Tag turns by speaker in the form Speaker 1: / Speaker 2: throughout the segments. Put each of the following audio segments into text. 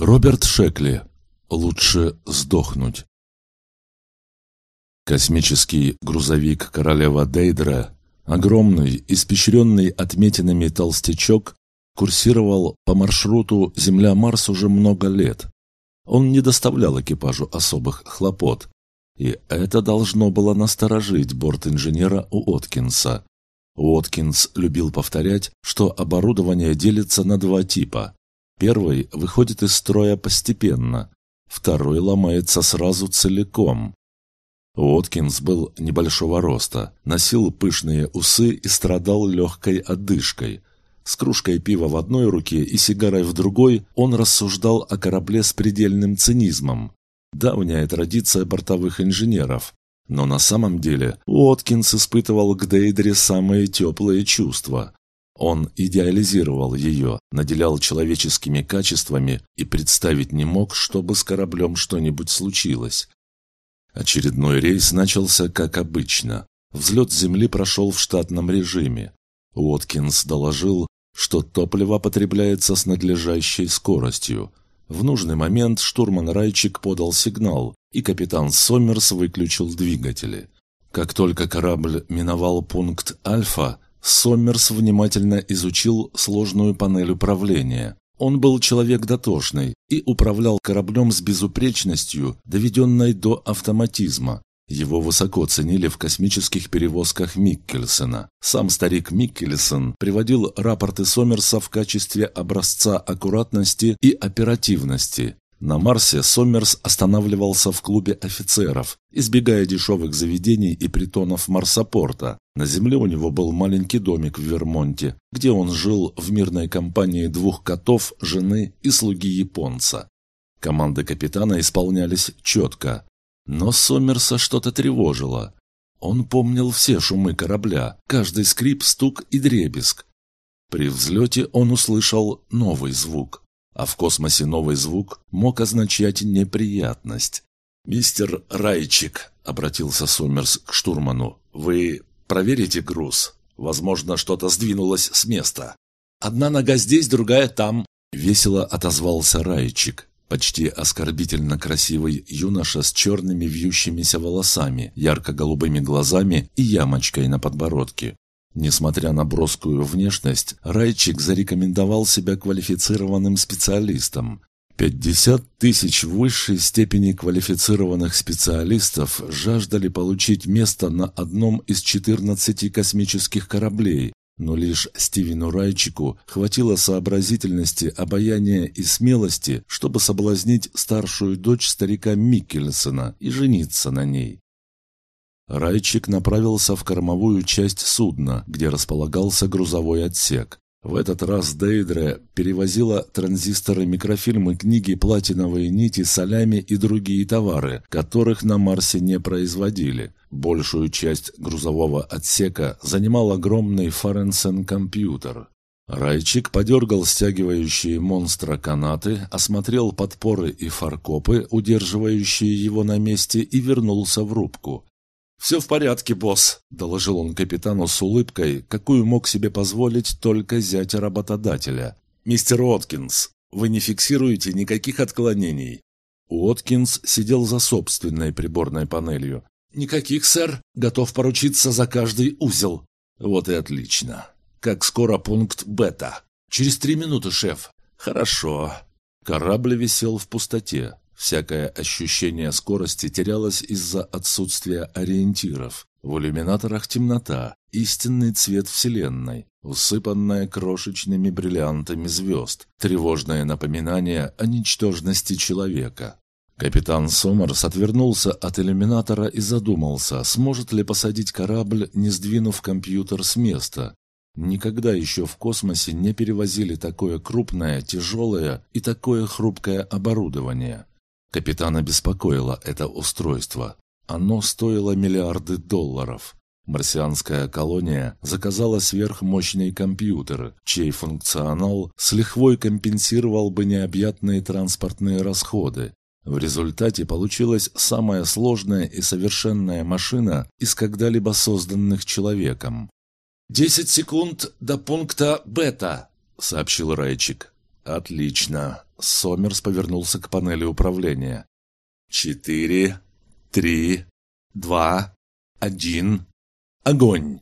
Speaker 1: Роберт Шекли. Лучше сдохнуть. Космический грузовик королева Дейдра, огромный, испещренный отметинами толстячок, курсировал по маршруту Земля-Марс уже много лет. Он не доставлял экипажу особых хлопот, и это должно было насторожить борт-инженера Уоткинса. Уоткинс любил повторять, что оборудование делится на два типа Первый выходит из строя постепенно, второй ломается сразу целиком. Уоткинс был небольшого роста, носил пышные усы и страдал легкой одышкой. С кружкой пива в одной руке и сигарой в другой он рассуждал о корабле с предельным цинизмом. Давняя традиция бортовых инженеров. Но на самом деле Уоткинс испытывал к Дейдре самые теплые чувства. Он идеализировал ее, наделял человеческими качествами и представить не мог, чтобы с кораблем что-нибудь случилось. Очередной рейс начался как обычно. Взлет Земли прошел в штатном режиме. Уоткинс доложил, что топливо потребляется с надлежащей скоростью. В нужный момент штурман Райчик подал сигнал, и капитан Сомерс выключил двигатели. Как только корабль миновал пункт Альфа, Сомерс внимательно изучил сложную панель управления. Он был человек дотошный и управлял кораблем с безупречностью, доведенной до автоматизма. Его высоко ценили в космических перевозках Миккельсона. Сам старик Миккельсон приводил рапорты Сомерса в качестве образца аккуратности и оперативности. На Марсе Сомерс останавливался в клубе офицеров, избегая дешевых заведений и притонов Марсопорта. На Земле у него был маленький домик в Вермонте, где он жил в мирной компании двух котов, жены и слуги японца. Команды капитана исполнялись четко, но Сомерса что-то тревожило. Он помнил все шумы корабля, каждый скрип, стук и дребезг. При взлете он услышал новый звук а в космосе новый звук мог означать неприятность. «Мистер Райчик», — обратился Сомерс к штурману, — «вы проверите груз? Возможно, что-то сдвинулось с места». «Одна нога здесь, другая там», — весело отозвался Райчик. Почти оскорбительно красивый юноша с черными вьющимися волосами, ярко-голубыми глазами и ямочкой на подбородке. Несмотря на броскую внешность, Райчик зарекомендовал себя квалифицированным специалистом. 50 тысяч высшей степени квалифицированных специалистов жаждали получить место на одном из 14 космических кораблей, но лишь Стивену Райчику хватило сообразительности, обаяния и смелости, чтобы соблазнить старшую дочь старика Миккельсона и жениться на ней. Райчик направился в кормовую часть судна, где располагался грузовой отсек. В этот раз Дейдре перевозила транзисторы, микрофильмы, книги, платиновые нити, солями и другие товары, которых на Марсе не производили. Большую часть грузового отсека занимал огромный Фаренсен-компьютер. Райчик подергал стягивающие монстра канаты, осмотрел подпоры и фаркопы, удерживающие его на месте, и вернулся в рубку. «Все в порядке, босс», — доложил он капитану с улыбкой, какую мог себе позволить только зять работодателя. «Мистер Уоткинс, вы не фиксируете никаких отклонений?» Уоткинс сидел за собственной приборной панелью. «Никаких, сэр. Готов поручиться за каждый узел». «Вот и отлично. Как скоро пункт бета?» «Через три минуты, шеф». «Хорошо». Корабль висел в пустоте. Всякое ощущение скорости терялось из-за отсутствия ориентиров. В иллюминаторах темнота, истинный цвет Вселенной, усыпанная крошечными бриллиантами звезд, тревожное напоминание о ничтожности человека. Капитан Сомерс отвернулся от иллюминатора и задумался, сможет ли посадить корабль, не сдвинув компьютер с места. Никогда еще в космосе не перевозили такое крупное, тяжелое и такое хрупкое оборудование. Капитана беспокоило это устройство. Оно стоило миллиарды долларов. Марсианская колония заказала сверхмощный компьютер, чей функционал с лихвой компенсировал бы необъятные транспортные расходы. В результате получилась самая сложная и совершенная машина из когда-либо созданных человеком. «Десять секунд до пункта бета», — сообщил Райчик. «Отлично. Сомерс повернулся к панели управления. «Четыре, три, два, один, огонь!»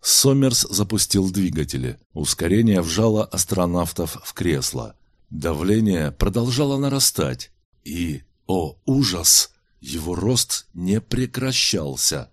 Speaker 1: Сомерс запустил двигатели. Ускорение вжало астронавтов в кресло. Давление продолжало нарастать. И, о ужас, его рост не прекращался.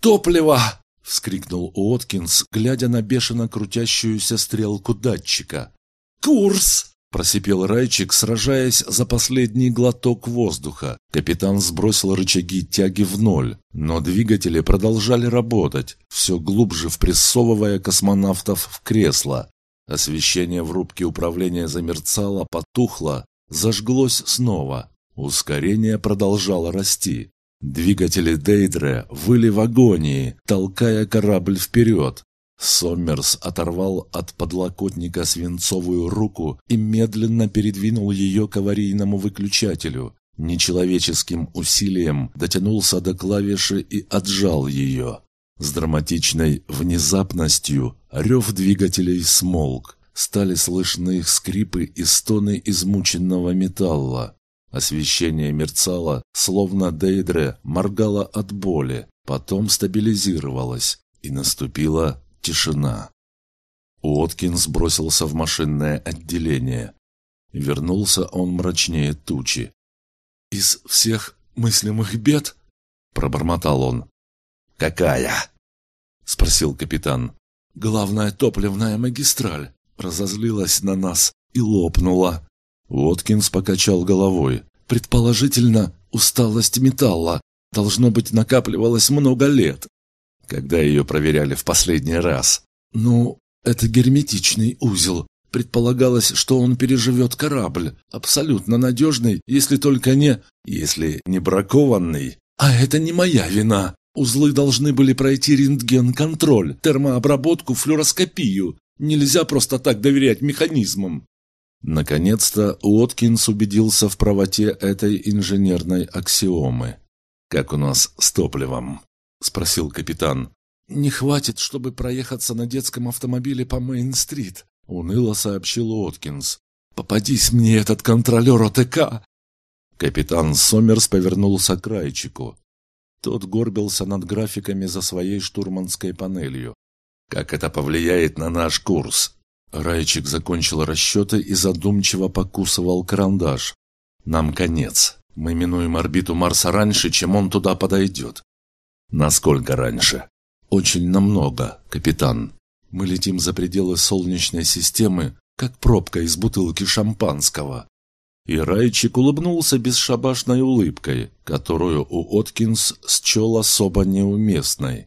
Speaker 1: «Топливо!» — вскрикнул Уоткинс, глядя на бешено крутящуюся стрелку датчика. «Курс!» — просипел Райчик, сражаясь за последний глоток воздуха. Капитан сбросил рычаги тяги в ноль, но двигатели продолжали работать, все глубже впрессовывая космонавтов в кресло. Освещение в рубке управления замерцало, потухло, зажглось снова. Ускорение продолжало расти. Двигатели Дейдре выли в агонии, толкая корабль вперед. Соммерс оторвал от подлокотника свинцовую руку и медленно передвинул ее к аварийному выключателю. Нечеловеческим усилием дотянулся до клавиши и отжал ее. С драматичной внезапностью рев двигателей смолк. Стали слышны скрипы и стоны измученного металла. Освещение мерцало, словно Дейдре моргало от боли, потом стабилизировалось, и наступила тишина. Уоткинс бросился в машинное отделение. Вернулся он мрачнее тучи. «Из всех мыслимых бед?» – пробормотал он. «Какая?» – спросил капитан. «Главная топливная магистраль разозлилась на нас и лопнула». Уоткинс покачал головой. «Предположительно, усталость металла. Должно быть, накапливалось много лет. Когда ее проверяли в последний раз? Ну, это герметичный узел. Предполагалось, что он переживет корабль. Абсолютно надежный, если только не... Если не бракованный. А это не моя вина. Узлы должны были пройти рентген-контроль, термообработку, флюороскопию. Нельзя просто так доверять механизмам. Наконец-то Уоткинс убедился в правоте этой инженерной аксиомы. «Как у нас с топливом?» — спросил капитан. «Не хватит, чтобы проехаться на детском автомобиле по Мейн-стрит», — уныло сообщил Уоткинс. «Попадись мне этот контролер ОТК!» Капитан Сомерс повернулся к Райчику. Тот горбился над графиками за своей штурманской панелью. «Как это повлияет на наш курс?» Райчик закончил расчеты и задумчиво покусывал карандаш. «Нам конец. Мы минуем орбиту Марса раньше, чем он туда подойдет». «Насколько раньше?» «Очень намного, капитан. Мы летим за пределы Солнечной системы, как пробка из бутылки шампанского. И Райчик улыбнулся бесшабашной улыбкой, которую у Откинс счел особо неуместной.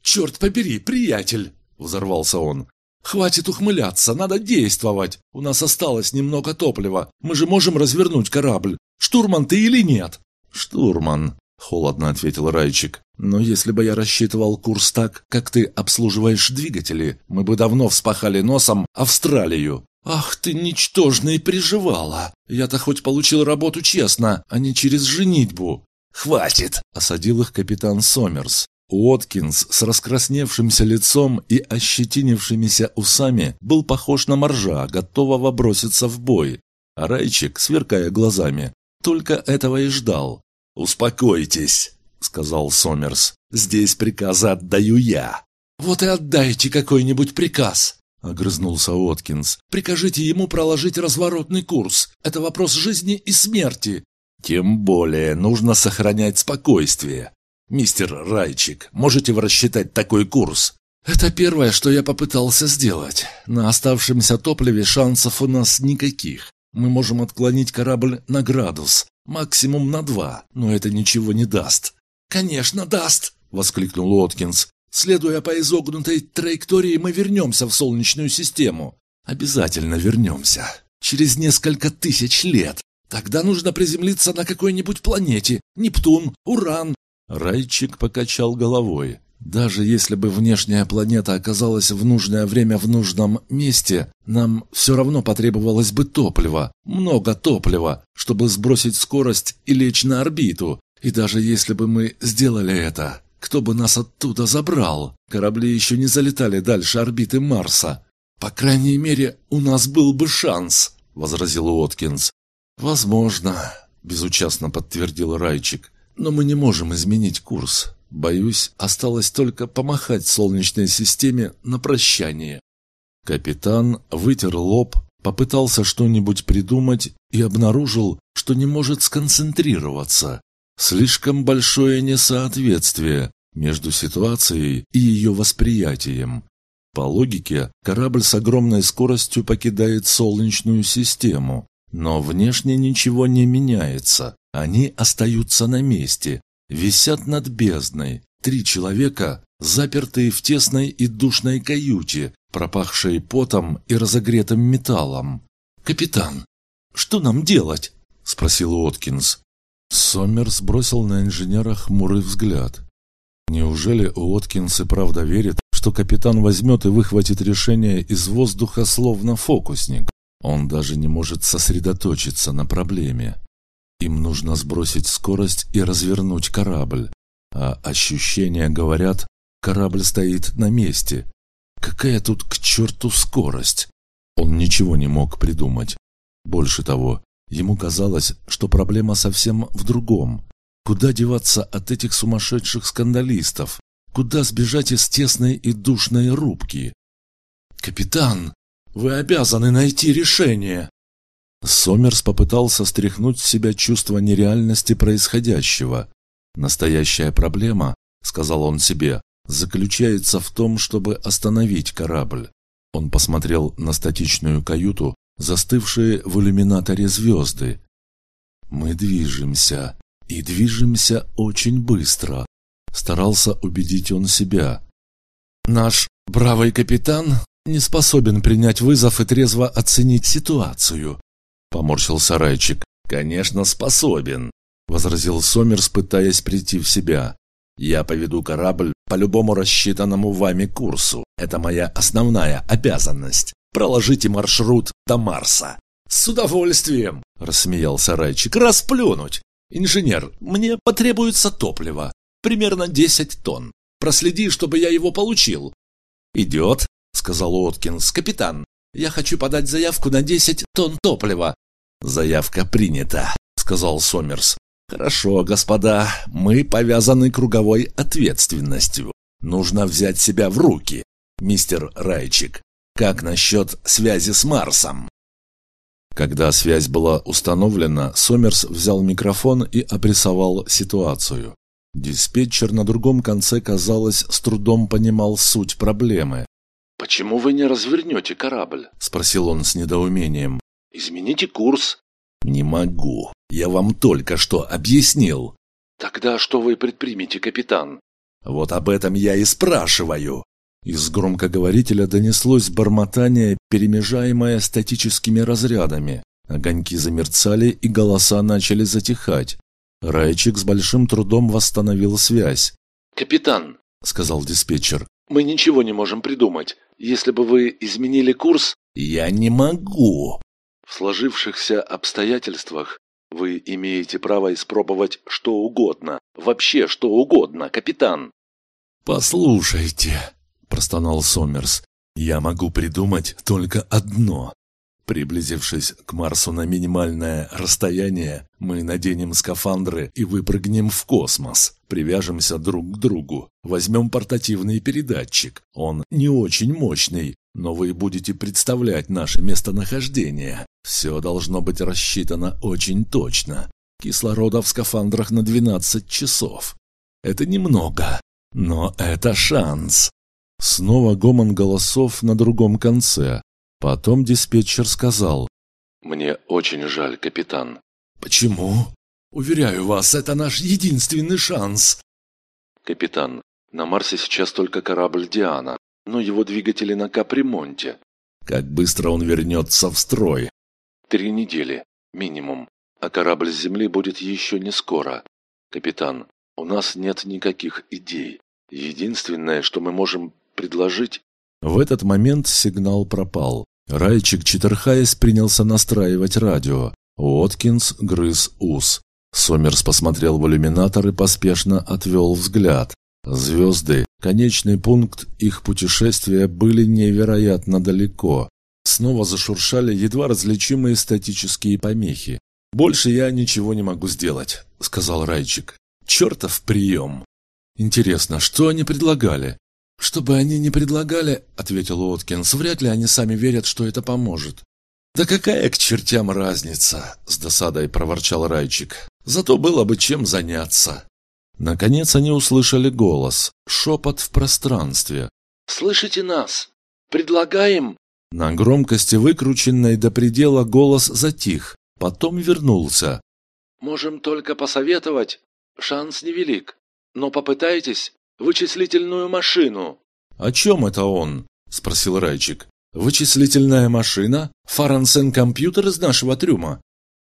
Speaker 1: «Черт побери, приятель!» — взорвался он. «Хватит ухмыляться, надо действовать. У нас осталось немного топлива. Мы же можем развернуть корабль. Штурман ты или нет?» «Штурман», — холодно ответил Райчик. «Но если бы я рассчитывал курс так, как ты обслуживаешь двигатели, мы бы давно вспахали носом Австралию. «Ах ты, ничтожная приживала! Я-то хоть получил работу честно, а не через женитьбу!» «Хватит!» – осадил их капитан Сомерс. Уоткинс с раскрасневшимся лицом и ощетинившимися усами был похож на моржа, готового броситься в бой. А Райчик, сверкая глазами, только этого и ждал. «Успокойтесь!» — сказал Сомерс. «Здесь приказы отдаю я». «Вот и отдайте какой-нибудь приказ!» — огрызнулся Уоткинс. «Прикажите ему проложить разворотный курс. Это вопрос жизни и смерти». «Тем более нужно сохранять спокойствие. Мистер Райчик, можете вы рассчитать такой курс?» «Это первое, что я попытался сделать. На оставшемся топливе шансов у нас никаких. Мы можем отклонить корабль на градус, максимум на два, но это ничего не даст». «Конечно даст!» — воскликнул Уоткинс. Следуя по изогнутой траектории, мы вернемся в Солнечную систему. Обязательно вернемся. Через несколько тысяч лет. Тогда нужно приземлиться на какой-нибудь планете. Нептун, Уран. Райчик покачал головой. Даже если бы внешняя планета оказалась в нужное время в нужном месте, нам все равно потребовалось бы топливо, много топлива, чтобы сбросить скорость и лечь на орбиту. И даже если бы мы сделали это, кто бы нас оттуда забрал? Корабли еще не залетали дальше орбиты Марса. По крайней мере, у нас был бы шанс. возразил Уоткинс. «Возможно», — безучастно подтвердил Райчик. «Но мы не можем изменить курс. Боюсь, осталось только помахать Солнечной системе на прощание». Капитан вытер лоб, попытался что-нибудь придумать и обнаружил, что не может сконцентрироваться. Слишком большое несоответствие между ситуацией и ее восприятием. По логике, корабль с огромной скоростью покидает Солнечную систему, но внешне ничего не меняется. Они остаются на месте, висят над бездной. Три человека, запертые в тесной и душной каюте, пропахшей потом и разогретым металлом. «Капитан, что нам делать?» – спросил Уоткинс. Сомерс бросил на инженера хмурый взгляд. Неужели Уоткинс и правда верит, что капитан возьмет и выхватит решение из воздуха словно фокусник? Он даже не может сосредоточиться на проблеме. Им нужно сбросить скорость и развернуть корабль. А ощущения говорят, корабль стоит на месте. Какая тут к черту скорость? Он ничего не мог придумать. Больше того, ему казалось, что проблема совсем в другом. Куда деваться от этих сумасшедших скандалистов? Куда сбежать из тесной и душной рубки? «Капитан, вы обязаны найти решение!» Сомерс попытался стряхнуть с себя чувство нереальности происходящего. «Настоящая проблема, — сказал он себе, — заключается в том, чтобы остановить корабль». Он посмотрел на статичную каюту, застывшие в иллюминаторе звезды. «Мы движемся, и движемся очень быстро», — старался убедить он себя. «Наш бравый капитан не способен принять вызов и трезво оценить ситуацию», — поморщился Райчик. «Конечно, способен», — возразил Сомерс, пытаясь прийти в себя. «Я поведу корабль по любому рассчитанному вами курсу. Это моя основная обязанность. Проложите маршрут до Марса». «С удовольствием!» – рассмеялся Райчик. «Расплюнуть! Инженер, мне потребуется топливо. Примерно 10 тонн. Проследи, чтобы я его получил». «Идет», — сказал Уоткинс. «Капитан, я хочу подать заявку на 10 тонн топлива». «Заявка принята», — сказал Сомерс. «Хорошо, господа, мы повязаны круговой ответственностью. Нужно взять себя в руки, мистер Райчик. Как насчет связи с Марсом?» Когда связь была установлена, Сомерс взял микрофон и опрессовал ситуацию. Диспетчер на другом конце, казалось, с трудом понимал суть проблемы. «Почему вы не развернете корабль?» – спросил он с недоумением. «Измените курс». «Не могу. Я вам только что объяснил». «Тогда что вы предпримете, капитан?» «Вот об этом я и спрашиваю». Из громкоговорителя донеслось бормотание, перемежаемое статическими разрядами. Огоньки замерцали, и голоса начали затихать. Райчик с большим трудом восстановил связь. «Капитан», — сказал диспетчер, — «мы ничего не можем придумать. Если бы вы изменили курс...» «Я не могу!» «В сложившихся обстоятельствах вы имеете право испробовать что угодно, вообще что угодно, капитан». «Послушайте», — простонал Сомерс. «Я могу придумать только одно. Приблизившись к Марсу на минимальное расстояние, мы наденем скафандры и выпрыгнем в космос. Привяжемся друг к другу. Возьмем портативный передатчик. Он не очень мощный, но вы будете представлять наше местонахождение. Все должно быть рассчитано очень точно. Кислорода в скафандрах на 12 часов. Это немного, но это шанс. Снова гомон голосов на другом конце. Потом диспетчер сказал. «Мне очень жаль, капитан». «Почему?» «Уверяю вас, это наш единственный шанс». «Капитан, на Марсе сейчас только корабль «Диана», но его двигатели на капремонте. Как быстро он вернется в строй?» «Три недели, минимум, а корабль с Земли будет еще не скоро. Капитан, у нас нет никаких идей. Единственное, что мы можем предложить...» В этот момент сигнал пропал. Райчик, читерхаясь, принялся настраивать радио. Уоткинс грыз ус. Сомерс посмотрел в иллюминатор и поспешно отвел взгляд. Звезды, конечный пункт их путешествия были невероятно далеко. Снова зашуршали едва различимые статические помехи. «Больше я ничего не могу сделать», — сказал Райчик. «Чертов прием!» «Интересно, что они предлагали?» «Что бы они ни предлагали», — ответил Уоткинс, — «вряд ли они сами верят, что это поможет». «Да какая к чертям разница?» — с досадой проворчал Райчик. «Зато было бы чем заняться». Наконец они услышали голос, шепот в пространстве.
Speaker 2: «Слышите нас? Предлагаем...»
Speaker 1: На громкости, выкрученной до предела, голос затих, потом вернулся.
Speaker 2: «Можем только посоветовать. Шанс невелик. Но попытайтесь вычислительную машину».
Speaker 1: «О чем это он?» – спросил Райчик. «Вычислительная машина? Фарансен-компьютер из нашего трюма?»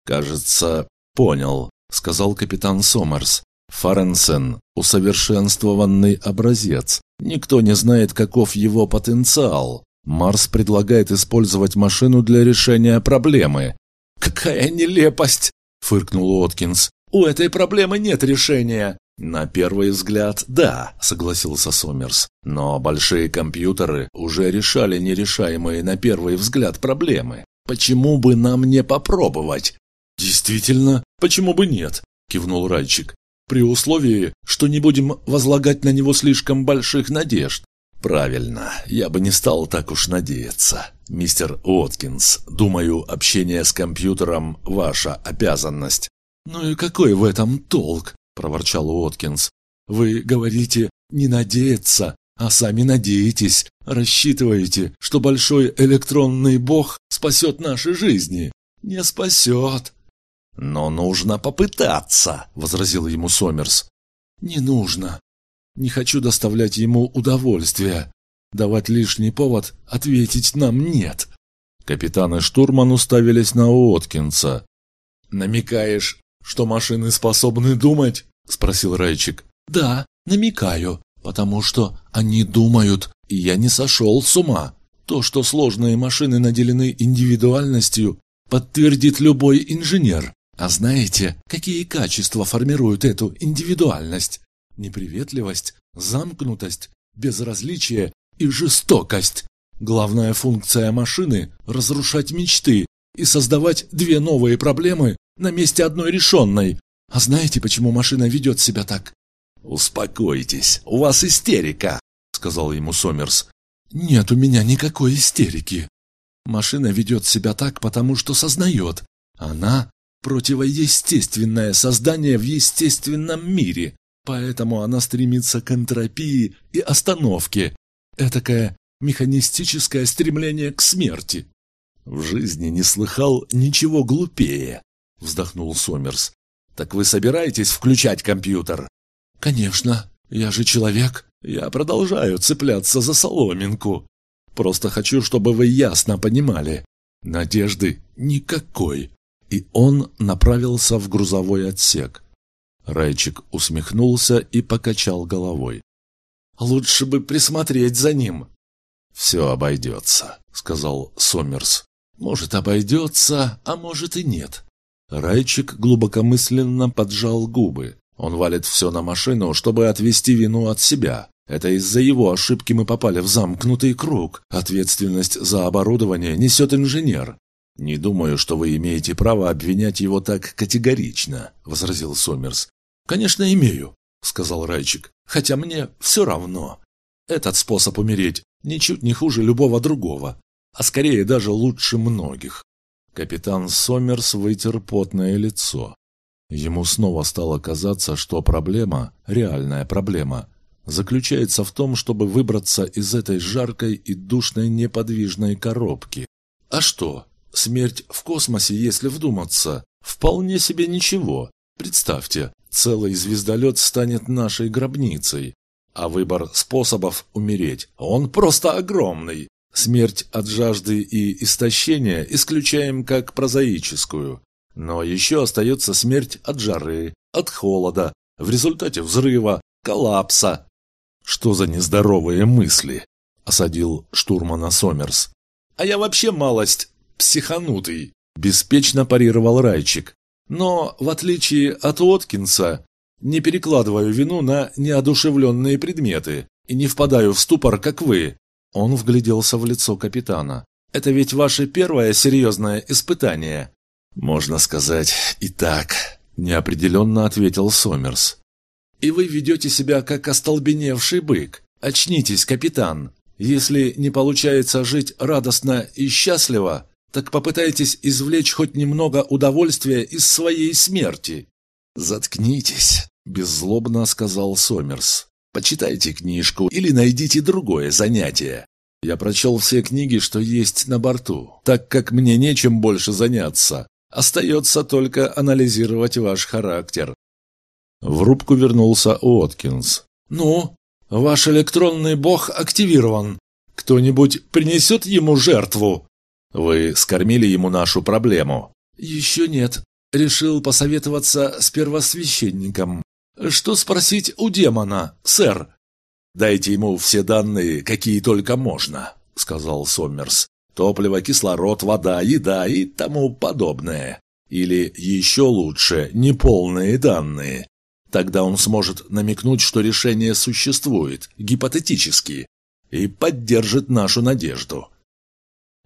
Speaker 1: «Кажется, понял», – сказал капитан Сомерс. Фаренсен – усовершенствованный образец. Никто не знает, каков его потенциал. Марс предлагает использовать машину для решения проблемы.
Speaker 2: «Какая нелепость!» – фыркнул Уоткинс. «У этой проблемы нет решения!»
Speaker 1: «На первый взгляд, да», – согласился Сомерс. «Но большие компьютеры уже решали нерешаемые на первый взгляд проблемы. Почему бы нам не попробовать?»
Speaker 2: «Действительно, почему бы нет?» – кивнул Райчик. «При условии, что не будем возлагать на него слишком больших надежд.
Speaker 1: «Правильно, я бы не стал так уж надеяться. Мистер Уоткинс, думаю, общение с компьютером – ваша обязанность».
Speaker 2: «Ну и какой в этом толк?» – проворчал Уоткинс. «Вы говорите «не надеяться», а сами надеетесь, рассчитываете, что большой электронный бог спасет наши жизни. Не спасет».
Speaker 1: «Но нужно попытаться», – возразил ему Сомерс.
Speaker 2: «Не нужно. Не хочу доставлять ему удовольствия. Давать лишний повод ответить нам нет.
Speaker 1: Капитан и штурман уставились на Уоткинса.
Speaker 2: «Намекаешь, что машины способны думать?» – спросил Райчик. «Да, намекаю, потому что они думают, и я не сошел с ума. То, что сложные машины наделены индивидуальностью, подтвердит любой инженер. А знаете, какие качества формируют эту индивидуальность? Неприветливость, замкнутость, безразличие и жестокость. Главная функция машины – разрушать мечты и создавать две новые проблемы на месте одной решенной. А знаете, почему машина ведет себя так?
Speaker 1: «Успокойтесь, у вас истерика», – сказал ему Сомерс.
Speaker 2: «Нет у меня никакой истерики. Машина ведет себя так, потому что сознает. Она – противоестественное создание в естественном мире. Поэтому она стремится к энтропии и остановке. Этакое механистическое стремление к смерти.
Speaker 1: В жизни не слыхал ничего глупее, вздохнул Сомерс. Так вы собираетесь включать компьютер?
Speaker 2: Конечно, я же человек. Я продолжаю цепляться за соломинку. Просто хочу, чтобы вы ясно понимали. Надежды никакой. И он направился в грузовой отсек.
Speaker 1: Райчик усмехнулся и покачал головой.
Speaker 2: «Лучше бы присмотреть за ним».
Speaker 1: «Все обойдется», — сказал Сомерс.
Speaker 2: «Может, обойдется, а может и нет».
Speaker 1: Райчик глубокомысленно поджал губы. Он валит все на машину, чтобы отвести вину от себя. Это из-за его ошибки мы попали в замкнутый круг. Ответственность за оборудование несет инженер. «Не думаю, что вы имеете право обвинять его так категорично», — возразил Сомерс.
Speaker 2: «Конечно, имею», — сказал Райчик. «Хотя мне все равно. Этот способ умереть ничуть не хуже любого другого, а скорее даже лучше многих».
Speaker 1: Капитан Сомерс вытер потное лицо. Ему снова стало казаться, что проблема, реальная проблема, заключается в том, чтобы выбраться из этой жаркой и душной неподвижной коробки.
Speaker 2: А что? Смерть в космосе, если вдуматься, вполне себе ничего. Представьте, целый звездолет станет нашей гробницей. А выбор способов умереть, он просто огромный. Смерть от жажды и истощения исключаем как прозаическую. Но еще остается смерть от жары, от холода, в результате взрыва, коллапса.
Speaker 1: «Что за нездоровые мысли?» – осадил штурмана Сомерс.
Speaker 2: «А я вообще малость психанутый», – беспечно парировал Райчик. «Но, в отличие от Уоткинса, не перекладываю вину на неодушевленные предметы и не впадаю в ступор, как вы». Он вгляделся в лицо капитана. Это ведь ваше первое серьезное испытание. Можно сказать и так, неопределенно ответил Сомерс. И вы ведете себя как остолбеневший бык. Очнитесь, капитан. Если не получается жить радостно и счастливо, так попытайтесь извлечь хоть немного удовольствия из своей смерти. Заткнитесь, беззлобно сказал Сомерс. Почитайте книжку или найдите другое занятие. Я прочел все книги, что есть на борту, так как мне нечем больше заняться. Остается только анализировать ваш характер. В рубку вернулся Уоткинс. «Ну, ваш электронный бог активирован. Кто-нибудь принесет ему жертву?» «Вы скормили ему нашу проблему?» «Еще нет. Решил посоветоваться с первосвященником. Что спросить у демона, сэр?» «Дайте ему все данные, какие только можно», — сказал Сомерс. «Топливо, кислород, вода, еда и тому подобное. Или еще лучше, неполные данные. Тогда он сможет намекнуть, что решение существует, гипотетически, и поддержит нашу надежду».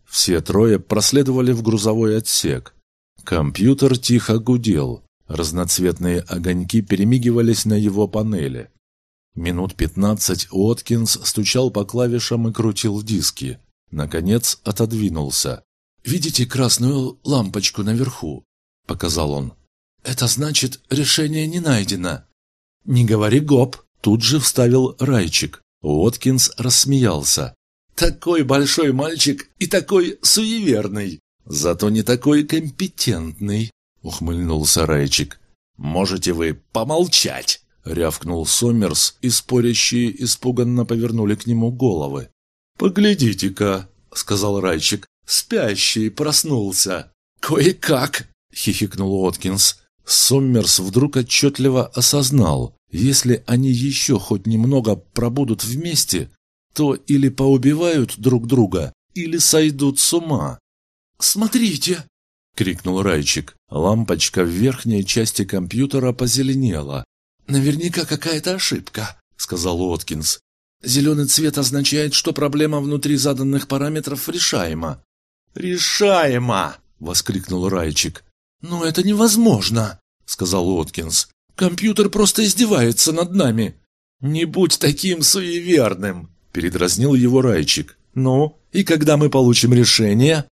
Speaker 2: Все трое проследовали в грузовой отсек. Компьютер тихо гудел. Разноцветные огоньки перемигивались на его панели. Минут пятнадцать Уоткинс стучал по клавишам и крутил диски. Наконец отодвинулся. «Видите красную лампочку наверху?» – показал он. «Это значит, решение не найдено». «Не говори гоп!» – тут же вставил Райчик. Уоткинс рассмеялся. «Такой большой мальчик и такой суеверный, зато не такой компетентный ухмыльнулся Райчик. «Можете вы помолчать?» — рявкнул Сомерс, и спорящие испуганно повернули к нему головы. «Поглядите-ка», — сказал Райчик, — «спящий проснулся». «Кое-как», — хихикнул Уоткинс. Сомерс вдруг отчетливо осознал, если они еще хоть немного пробудут вместе, то или поубивают друг друга, или сойдут с ума. «Смотрите!» Крикнул Райчик. Лампочка в верхней части компьютера позеленела. «Наверняка какая-то ошибка», — сказал Уоткинс. «Зеленый цвет означает, что проблема внутри заданных параметров решаема». «Решаема!» — воскликнул Райчик. «Но это невозможно», — сказал Уоткинс. «Компьютер просто издевается над нами». «Не будь таким суеверным», — передразнил его Райчик. «Ну, и когда мы получим решение?»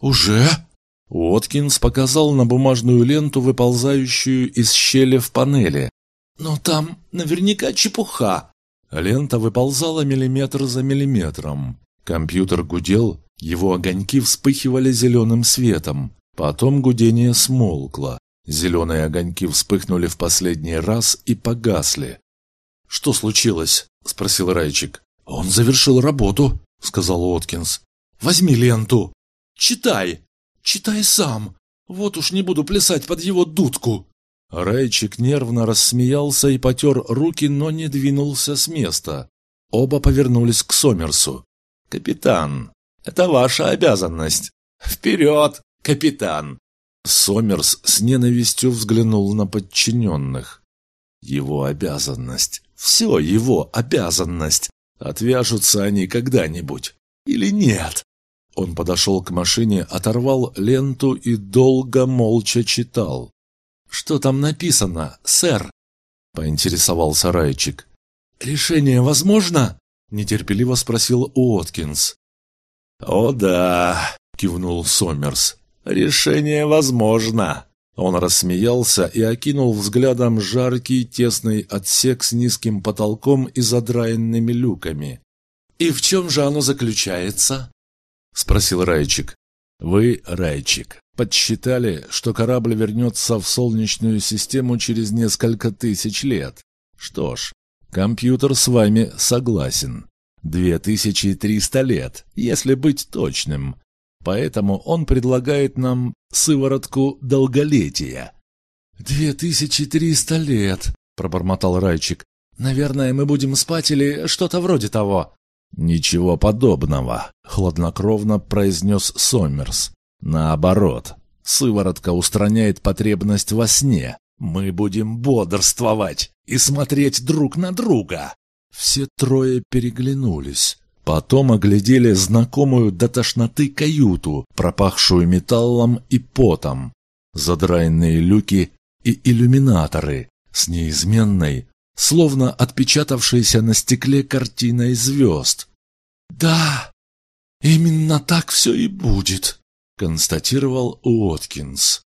Speaker 2: «Уже?» Уоткинс показал на бумажную ленту, выползающую из щели в панели. «Но там наверняка чепуха!» Лента выползала миллиметр за миллиметром. Компьютер гудел, его огоньки вспыхивали зеленым светом. Потом гудение смолкло. Зеленые огоньки вспыхнули в последний раз и погасли. «Что случилось?» – спросил Райчик. «Он завершил работу», – сказал Уоткинс. «Возьми ленту. Читай!» Читай сам. Вот уж не буду плясать под его дудку. Райчик нервно рассмеялся и потер руки, но не двинулся с места. Оба повернулись к Сомерсу. «Капитан, это ваша обязанность. Вперед, капитан!» Сомерс с ненавистью взглянул на подчиненных. «Его обязанность. Все его обязанность. Отвяжутся они когда-нибудь. Или нет?» Он подошел к машине, оторвал ленту и долго молча читал. «Что там написано, сэр?» — поинтересовался Райчик. «Решение возможно?» — нетерпеливо спросил Уоткинс. «О да!» — кивнул Сомерс. «Решение возможно!» Он рассмеялся и окинул взглядом жаркий тесный отсек с низким потолком и задраенными люками. «И в чем же оно заключается?» — спросил Райчик. «Вы, Райчик, подсчитали, что корабль вернется в Солнечную систему через несколько тысяч лет. Что ж, компьютер с вами согласен. 2300 лет, если быть точным. Поэтому он предлагает нам сыворотку долголетия». «2300 лет», — пробормотал Райчик. «Наверное, мы будем спать или что-то вроде того». «Ничего подобного», — хладнокровно произнес Сомерс. «Наоборот, сыворотка устраняет потребность во сне. Мы будем бодрствовать и смотреть друг на друга». Все трое переглянулись.
Speaker 1: Потом оглядели знакомую до тошноты каюту, пропахшую металлом и потом, задраенные люки и иллюминаторы с неизменной, словно отпечатавшейся на стекле картиной звезд. «Да, именно так все и будет», — констатировал Уоткинс.